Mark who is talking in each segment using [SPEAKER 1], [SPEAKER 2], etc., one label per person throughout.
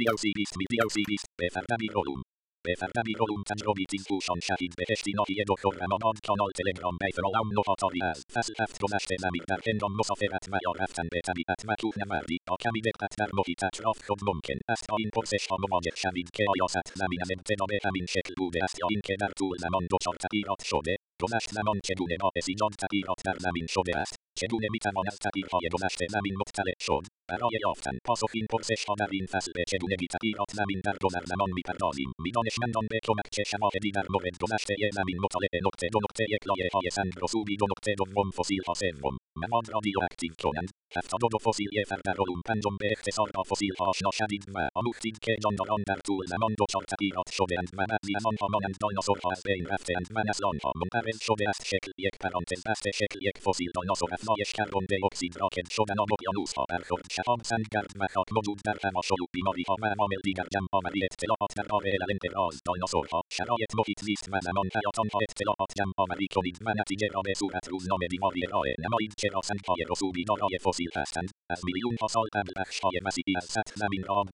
[SPEAKER 1] DLC بیست می DLC بفرمایید علوم بفرمایید علوم تجربی پوشان شهید بهشتی ناحیه دکتر رمانان کانال تلگرام بیفرالام نقاطاری از فصل هفت گذشته زمین در هنگام مسافرت و یا رفتن به طبیعت مکوه نوردی با کمی دقت در محیط اطراف خود ممکن است با این پرسش ها مواجه شوید که آیا سطح زمین از ابتدا به همین شکل بوده است یا اینکه در طول زمان دچار تغییرات شده گذشت زمان چگونه باعث ایجاد تغییرات در زمین شده است چگونه می‌توان از تغییرهای گذشته زمین مطلع شد برای یافتن پاسخ این پرسش ها در این فصل به چگونگی تغییرات زمین در گذر زمان می‌پردازیم می دانشمندان به کمک شواهدی در مورد گذشته زمین مطالعه نقطه دو نقطه یک لایه های سنگ رسوبی دو نقطه دوم فسیل ها سوم مواد رادیواکتیو کنند هفتاد و دو فسیل یفر در علوم پنجم به اختصار فسیل ها آشنا شدید و آموختید که جانداران در طول زمان دچار تغییرات شدهاند و بعضی از آنها مانند دایناسورها از بین رفتهاند و نسل آنها منقرض شده است شکل یک پرانتز بسته شکل یک فسیل دایناسور افزایش کربن دی اکسید راکد شدن آب اقیانوسها برخورد شهاب سنگگرد و خاک موجود در تماشای بیماریها و عوامل دیگر جمع آوری اطلاعات در راه الانقراض دایناسورها شرایط محیط زیست و زمان حیات آنها اطلاعات جمع آوری کنید و نتیجه را به صورت روزنامه بیماری ارائه نمایید چرا سنگهای رسوبی دارای فسیل هستند از میلیون ها سال قبل بخشهای وسیعی از سطح آب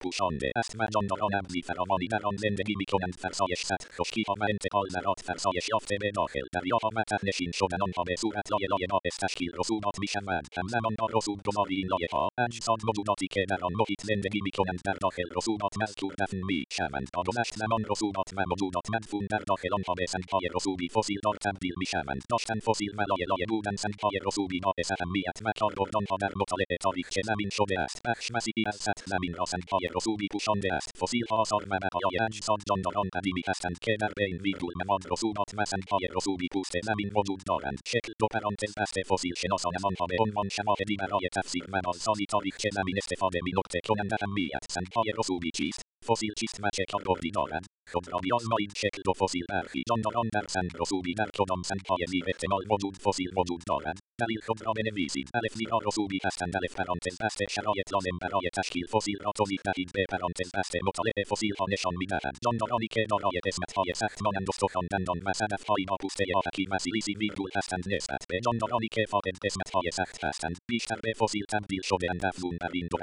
[SPEAKER 1] و جانداران ابری فراوانی در آن زندگی می‌کنند فرسایش سطح خشکیها و انتقال فرسایش یافته به و تهنشین شدن آنها به صورت لایه باعث تشکیل رسوبات می‌شوند همزمان با رسوب گذاری این لایه ها اجساد موجوداتی که در آن محیط زندگی می‌کنند در داخل رسوبات مذکور دفن می‌شوند با گذشت زمان رسوبات و موجودات مدفون در داخل آنها به سنگهای رسوبی فسیل دار تبدیل می‌شوند داشتن فسیل و لایه لایه بودن سنگهای رسوبی باعث اهمیت و کاربرد آنها در مطالعه تاریخچه زمین شده است بخش وسیعی از سطح زمین را سنگهای رسوبی پوشانده است فسیل آثار و بقایای اجساد جانداران قدیمی هستند که در بین ویرگول مواد رسوبات و سنگهای رسوبی پوست زمین وجود دارند شکل دو پرانتز بسته فسیل شناسان آنها به عنوان شواهدی برای تفسیر و بازسازی تاریخچه زمین استفاده می نکته کنند اهمیت سنگهای رسوبی چیست فسیل چیست و چه کاربردی دارد خود را بیازمایید شکل دو فسیل برخی جانداران در سنگ رسوبی در کدام سنگهای زیر احتمال وجود فسیل وجود دارد دلیل خود را بنویسید الف زیرا رسوبی هستند الف پرانتز بسته شرایط لازم برای تشکیل فسیل را توضیح دهید به پرانتز بسته مطالعه فسیل ها نشان می‌دهد جاندارانی که دارای قسمتهای سخت مانند استخوان دندان و صدفهایی با پوسته آهکی و سیلیسی ویرگول هستند نسبت به جاندارانی که فاقد قسمتهای سخت هستند بیشتر به فسیل تبدیل شدهاند افزون بر این دو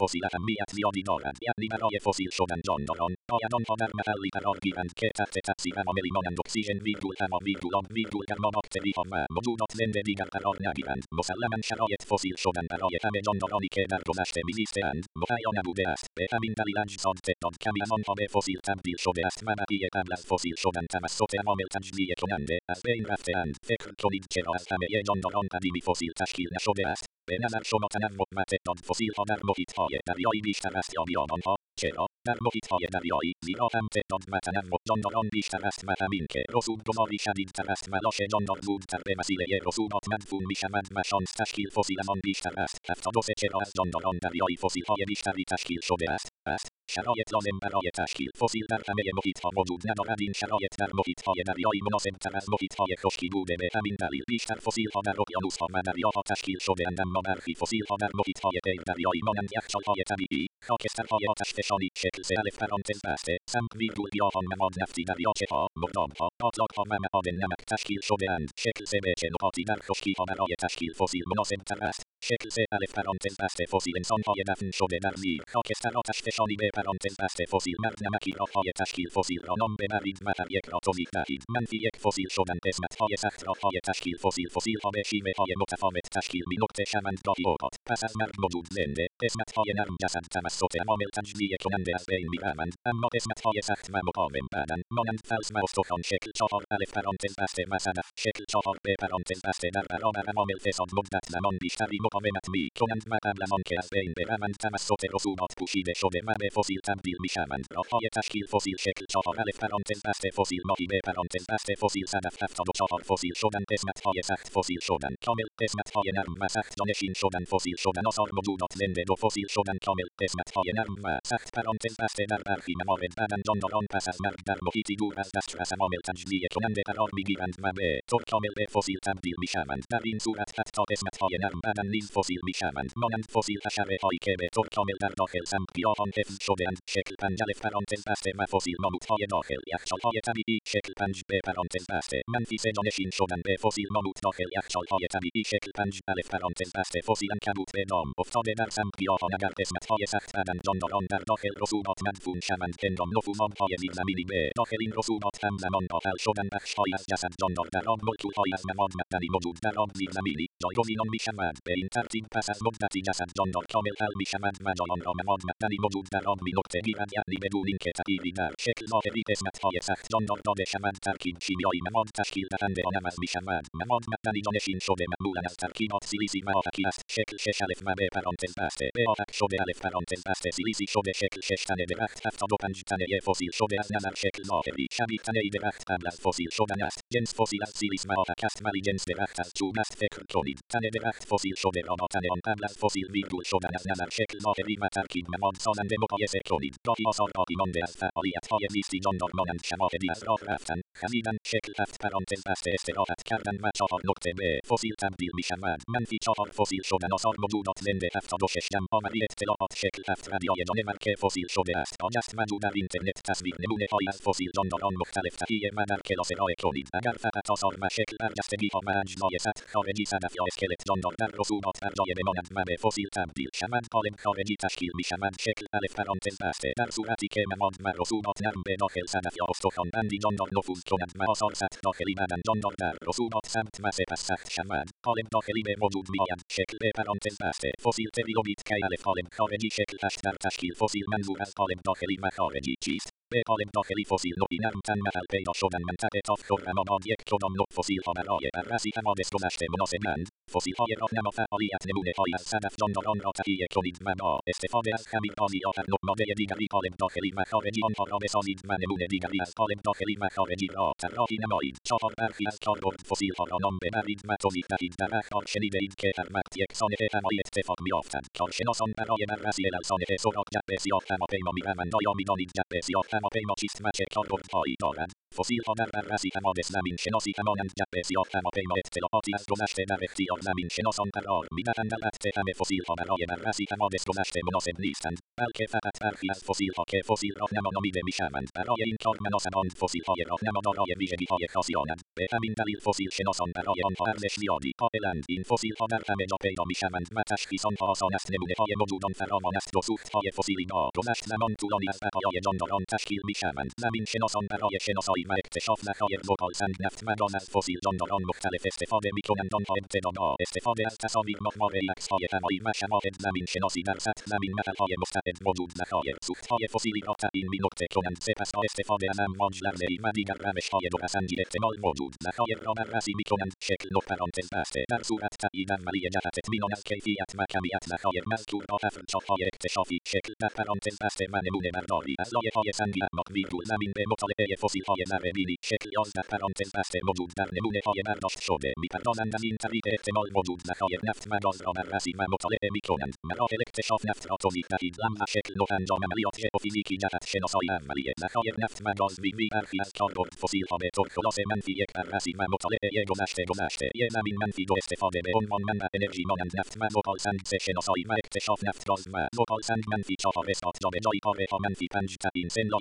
[SPEAKER 1] فسیل اهمیت زیادی دارد یعنی برای فسیل شدن جانداران باید آنها در محلی قرار گیرند که تحت تاثیر عواملی مانند اکسیژن ویرگول هوا ویرگول آب ویرگول گرما باکتریها و موجودات زنده دیگر قرار نگیرند مسلما شرایط فسیل شدن برای همه جاندارانی که در گذشته میزیستهاند مهیا نبوده است به همین دلیل اجساد تعداد کمی از آنها به فسیل تبدیل شده است و بقیه قبل از فسیل شدن توسط عوامل تجزیه کننده از بین رفتهاند فکر کنید چرا از همه جانداران قدیمی فسیل تشکیل نشده است به نظر شما تنوع و تعداد فسیل ها در محیط های دریایی بیشتر است یا بیان آنها چرا در محیط های دریایی زیرا هم تعداد و تنوع جانداران بیشتر است و همین که رسوب گذاری شدیدتر است و لاش جاندار زودتر به وسیله رسوبات مدفون می شود و شانس تشکیل فسیلمان بیشتر است هفتاد و سه چرا از جانداران دریایی فسیل های بیشتری تشکیل شده است است شرایط لازم برای تشکیل فسیل در همه محیط ها وجود ندارد این شرایط در محیط های دریایی مناسب تر از محیط های خشکی بوده به همین دلیل بیشتر فسیل ها در اقیانوس ها و دریاها تشکیل شده اند اما برخی فسیل ها در محیط های غیر دریایی مانند یخچال های طبیعی خاکسترهای آتش فشانی شکل سه الف پرانتز بسته سمت ویرگول گیاهان مواد نفتی دریاچه ها مرداب ها باتلاق ها و معادن نمک تشکیل شده اند شکل سه به چه نقاطی در خشکی ها برای تشکیل فسیل مناسب تر است شکل سه الف پرانتز بسته فسیل انسان های دفن شده در زیر خاکستر آتش فشانی به پرانتز بسته فسیل مرد نمکی راه های تشکیل فسیل را نام ببرید و هر یک را توضیح دهید منفی یک فسیل شدن قسمت های سخت راه های تشکیل فسیل فسیل ها به شیوه های متفاوت تشکیل می نقطه شوند گاهی اوقات پس از مرگ موجود زنده قسمت های نرم جسد توسط عوامل تجزیه کننده از بین می روند اما قسمت های سخت و مقاوم بدن مانند فلز و استخوان شکل چهار الف پرانتز بسته و صدف شکل چهار به پرانتز بسته در برابر عوامل فساد مدت زمان بیشتری مقاومت می کنند و قبل از آنکه از بین بروند توسط رسوبات پوشیده شده و به فسیل تبدیل می شوند راههای تشکیل فسیل شکل چهار الف پرانتز بسته فسیل ماهی به پرانتز بسته فسیل صدف هفتاد و چهار فسیل شدن قسمت های سخت فسیل شدن کامل قسمت های نرم و سخت جانشین شدن فسیل شدن آثار موجودات زنده دو فسیل شدن کامل قسمت های نرم و سخت پرانتز بسته در برخی موارد بدن جانداران پس از مرگ در محیطی دور از دسترس عوامل تجزیه کننده قرار می گیرند و به طور کامل به فسیل تبدیل می شوند در این صورت حتی قسمت های نرم بدن این فسیل می شوند مانند فسیل حشره هایی که به طور کامل در داخل سم گیاهان حفظ شدهاند شکل پنج الف پرانتز بسته و فسیل ماموت های داخل یخچال های طبیعی شکل پنج به پرانتز بسته منفی سه جانشین شدن به فسیل ماموت داخل یخچال های طبیعی شکل پنج الف پرانتز بسته فسیل انکبوت به نام افتاده در سم گیاهان اگر قسمت های سخت بدن جانداران در داخل رسوبات مدفون شوند هنگام نفوذ آبهای زیرزمینی به داخل این رسوبات همزمان داخل شدن بخشهایی از جسد جاندار در آب مولکولهایی از مواد معدنی موجود در آب زیرزمینی جایگزین آن می‌شوند به این ترتیب پس از مدتی جسد جاندار کامل حل می‌شوند و جای آن را مواد معدنی موجود در آب می نقطه گیرند یعنی بدون اینکه تغییری در شکل ظاهری قسمتهای سخت جاندار داده شوند ترکیب شیمیایی مواد تشکیل دهنده آن عوض می‌شوند مواد معدنی جانشین شده معمولا از ترکیبات سیلیزی و آهکی است شکل شش الف و به پرانتز بسته به آهک شده الف پرانتز بسته سیلیزی شده شکل شش تنه درخت هفتاد و پنج تنه فسیل شده از نظر شکل ظاهری شبیه تنه درخت قبل از فسیل شدن است جنس فسیل از سیلیز و آهک است ولی جنس درخت از چوب است فکر کنید تنه درخت فسیل شده را با تنه آن قبل از فسیل ویرگول شدن از نظر شکل ظاهری و ترکیب مواد سازنده مقایسه کنید گاهی آثار باقی مانده از فعالیتهای زیستی جاندار مانند شواهدی از راه رفتن خزیدن شکل هفت پرانتز بسته استراحت کردن و چهار نقطه به فسیل تبدیل می‌شوند منفی چهار فسیل شدن آثار موجودات زنده هفتاد و شش جمع آوری اطلاعات شکل هفت ردیای جانور که فسیل شده است آجست موجود در اینترنت تصویر نمونه های از فسیل جانداران مختلف تهیه و در کلاس ارائه کنید فقط آثار و شکل برجستگی ها و اجزای سطح خارجی صدف یا اسکلت جاندار در رسوبات بر جای و به فسیل تبدیل شوند قالب خارجی تشکیل می‌شوند شکل الف پرانتز بسته در صورتی که مواد و رسوبات نرم به داخل صدف یا استخوان بندی جاندار نفوذ کنند و آثار سطح داخلی بدن جاندار در رسوبات ثبت و سپس سخت شوند داخلی به وجود میآید شکل به پرانتز بسته فسیل تریلوبیت که الف قالب خارجی شکل هشت در تشکیل فسیل منظور از قالب داخلی و خارجی چیست به قالب داخلی فسیل نوعی نرمتن محل پیدا شدن منطقه تاف خرماباد یک کدام نوع فسیل ها برای بررسی حوادث گذشته مناسبند فسیل های راهنما فعالیت نمونه های از صدف جانداران را تهیه کنید و با استفاده از خمیربازی یا هر نوع ماده دیگری قالب داخلی و خارجی آنها را بسازید و نمونه دیگری از قالب داخلی و خارجی را طراحی نمایید چهار برخی از کاربرد فسیل ها را نام ببرید و توضیح دهید در اخبار شنیدهاید که هر وقت یک سانحه هوایی اتفاق میافتد کارشناسان برای بررسی سانحه سراغ جعبه سیاه هواپیما می‌روند آیا می‌دانید جعبه سیاه هواپیما چیست و چه کاربردهایی دارد فسیل ها در بررسی حوادث زمین شناسی همانند جعبه سیاه هواپیما اطلاعاتی از گذشته در اختیار شناسان قرار می‌دهند البته همه فسیل ها برای بررسی حوادث گذشته مناسب نیستند بلکه فقط برخی از فسیل ها که فسیل راهنما نامیده می‌شوند برای این کار مناسباند فسیل های راهنما دارای ویژگی های خاصی آنند به همین دلیل فسیل شناسان برای آنها ارزش زیادی قائلند این فسیل ها در همه جا پیدا می‌شوند و تشخیص آنها آسان است نمونه های و سوخت های فسیلی می‌شوند زمین شناسان برای شناسایی و اکتشاف نخایب زغال سنگ نفت و گاز از فسیل جانداران مختلف استفاده می‌کنند آنها ابتدا با استفاده از تصاویر ماهواره عکسهای هوایی و شواهد زمین شناسی در سطح زمین محلهای مستعد موجود نخایب سوختهای فسیلی را تعیین می نقطه کنند سپس با استفاده از امواج لرزهای و دیگر روشهای دورسنجی احتمال موجود نخایب را بررسی می‌کنند شکل نه پرانتز بسته در صورت تعیین عملی جهت اطمینان از کیفیت و کمیت نخایب مذکور با افرچاهای اکتشافی شکل در پرانتز بسته و نمونه برداری از لایههای سنگی اعماق ویرگول زمین به مطالعه فسیلهای ذره بینی شکل یازده پرانتز بسته موجود در نمونه های برداشت شده می‌پردازند از این طریق احتمال موجود نخایب نفت و گاز را بررسی و مطالعه می‌کنند مراحل اکتشاف نفت را توضیح دهید لمح شکل نه انجام عملیات ژئوفیزیکی جهت شناسایی نخایب نفت و گاز وی وی برخی از کاربرد فسیلها به طور خلاصه منفی یه زمین منفی دو استفاده به عنوان منبع انرژی مانند نفت و زغال سنگ سه شناسایی و اکتشاف نفت گاز و زغال سنگ منفی چهار اثبات جابجایی پاره ها منفی پنج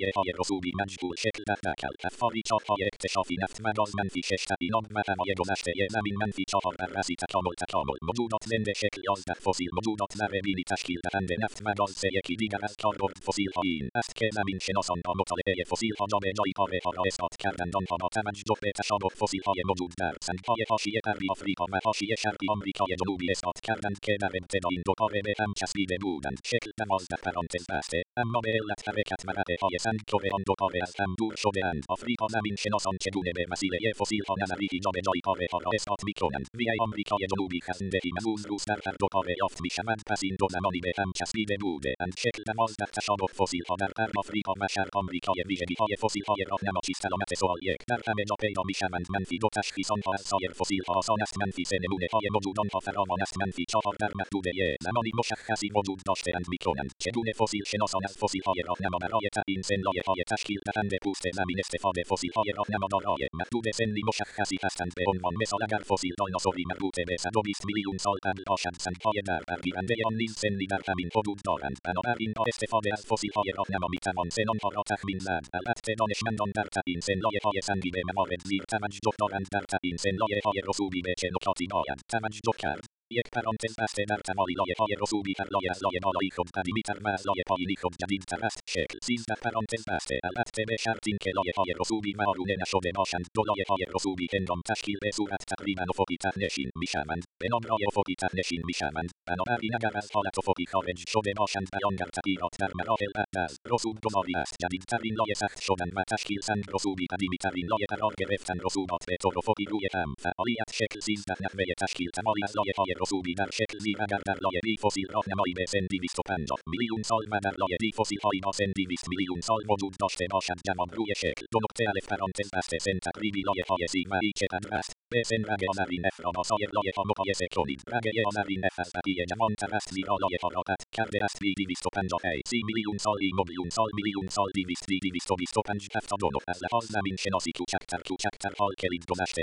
[SPEAKER 1] لایههای رسوبی مجهول شکل ده دکل افکاری چاپهای اکتشافی نفت و گاز منفی شش آب و هوای گذشته زمین منفی چهار بررسی تکامل تکامل موجودات زنده شکل یازده فسیل موجودات ذره بینی تشکیل دهنده نفت و گاز سه یکی دیگر از کاربرد فسیل ها این است که زمین شناسان با مطالعه فسیل ها جابجایی پاره ها را اثبات کردند آنها با توجه به تشابه فسیل های موجود در سنگهای حاشیه غربی آفریقا و حاشیه شرقی آمریکای جنوبی اثبات کردند که در ابتدا این دو پاره به هم چسبیده بودند شکل دوازده پرانتز بسته اما به علت حرکت های سنگکوه آن دو پاره از هم دور شده اند آفریقا زمین شناسان چگونه به وسیله فسیل ها نظری جابجایی پاره ها را اثبات می‌کنند وی آمریکای جنوبی خزندهی مروز روز در هر دو پاره یافت می‌شوند پس این دو زمانی به هم چسبیده بوده اند شکل دوازده تشابه فسیل ها در غرب آفریقا و شرق آمریکای ویژگی های فسیل های راهنما چیست علامت سوال یک در همه جا پیدا می‌شوند منفی دو تشخیص آنها از سایر فسیل ها آسان است منفی سه نمونه های موجود آنها فراوان است منفی چهار در محدوده زمانی مشخصی وجود داشته اند می‌کنند چگونه فسیل شناسان از فسیل های راهنما برای تعیین سن لایه های تشکیل دهنده پوست زمین استفاده فسیل های راهنمادارای محدود سنی مشخصی هستند به عنوان مثال اگر فسیل دایناسوری مربوط به 120 میلیون سال قبل باشد سنگهای در برگیرنده آن نیز سنی در همین حدود دارند بنابراین با استفاده از فسیل های راهنما می‌توان سنانها را تخمین زد البته دانشمندان در تعیین سنلایه های سنگی به موارد زیر توجه دارند در تعیین سنلایه های رسوبی به چه نکاتی باید توجه کرد یک پرانتز بسته در تمامی لایه های رسوبی هر لایه از لایه بالایی خود قدیمیتر و از لایه پایینی خود جدیدتر است شکل سیزده پرانتز بسته البته به شرط اینکه لایه های رسوبی معلومه نشده باشند دو لایه های رسوبی هنگام تشکیل به صورت تقریبا افقی تهنشین می‌شوند به نمرای افقی تهنشین می‌شوند بنابراین اگر از حالت افقی خارج شده باشند بیانگر تغییرات در مراحل بعد از رسوب گذاری است جدیدترین لایه سخت شدن و تشکیل سنگ رسوبی قدیمیترین لایه قرار گرفتن رسوبات به طور افقی روی هم فعالیت شکل سیزده نحوه تشکیل از لایه های رسوبی در شکل زیر اگر در لایه دی فسیل راهنمایی به سن 250 میلیون سال و در لایه دی فسیل هایی با سن 200 میلیون سال وجود داشته باشد جواب روی شکل دو نقطه الف پرانتز بسته سن تقریبی لایه های سی و ای چقدر است به سن رگ آذرین اف را با سایر لایه ها مقایسه کنید رگ آذرین اف از بقیه جوانتر است زیرا لایه ها را قطع کرده است دی 250 ای سی میلیون سال ای میلیون سال میلیون سال 200 دی 225 79 از لحاظ زمین شناسی کوچکتر کوچکتر حال کلید گذشته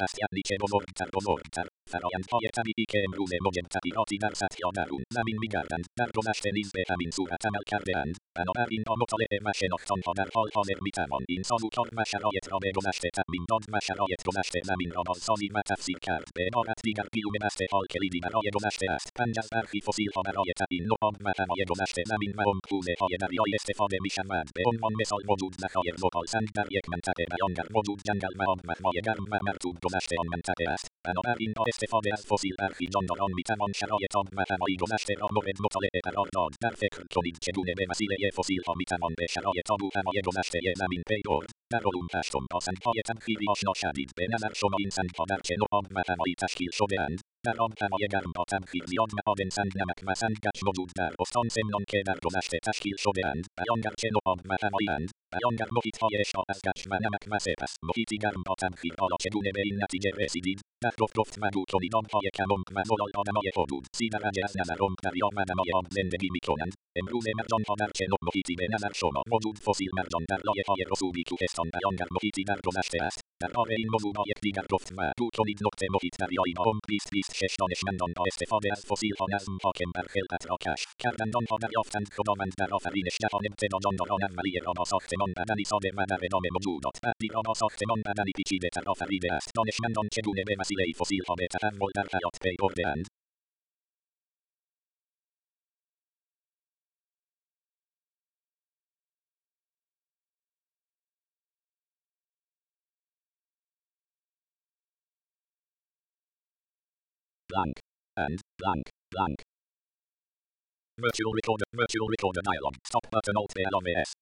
[SPEAKER 1] موجب تغییراتی در سطح یا درون زمین میگردند در گذشته نیز به همین صورت عمل کردهاند بنابراین با مطالعه و شناخت آنها در حال حاضر می‌توان این سازوکار و شرایط را به گذشته تعمیم داد و شرایط گذشته زمین را بازسازی و تفسیر کرد به عبارت دیگر پیوم بسته حال کلیدی برای گذشته است پنج از برخی فسیل ها برای تعیین آب و هوای گذشته زمین و عمق های دریایی استفاده می‌شود به عنوان مثال وجود ذخایر زغال سنگ در یک منطقه بیانگر وجود جنگل و آب مایع گرم و مرطوب گذشته آن منطقه است بنابراین با استفاده از فسیل برخی جانداران می‌توان شرایط آب و هوایی گذشته را مورد مطالعه قرار داد در فکر کنید چگونه به وسیله فسیل ها می‌توان به شرایط آب و هوای گذشته زمین پی برد در علوم هشتم با سنگهای آشنا شدید به نظر شما این سنگها در چه نوع آب و هوایی تشکیل شده اند در آب هوای گرم با تنخیل زیاد معادن سنگ نمک و سنگک موجود در استان سمنان که در گذشته تشکیل شده اند بیانگر چه نوع آب و هوایی اند بیانگر محیط های اشعاع از گچ و نمک و سپس محیطی گرم با تنخیل حالا چگونه به این نتیجه رسیدید در گفت گفت مدو کنید آنهای کم عمق و زلال آدمای حدود سی درجه از نظر عمق دریا و دمای آب زندگی می‌کنند امروز مرجانها در چه نوع محیطی به نظر شما موجود فسیل مرجان در لایه های رسوبی کوهستان بیانگر محیطی در گذشته است در باره این موضوع با یکدیگر گفت و دو کنید نقطه محیط دریایی با عمق 20 26 دانشمندان با استفاده از فسیل ها نظم حاکم بر خلقت را کشف کردند آنها دریافتند خداوند در آفرینش جهان ابتدا جانداران اولیه را با ساختمان بدنی ساده و در ادامه موجودات بعدی را با ساختمان بدنی پیچیده تر آفریده است دانشمندان چگونه به وسیله فسیل ها به تحول در حیات پی بردهاند blank and blank blank Virtual recorder, virtual recorder dialog. Stop button alt V S.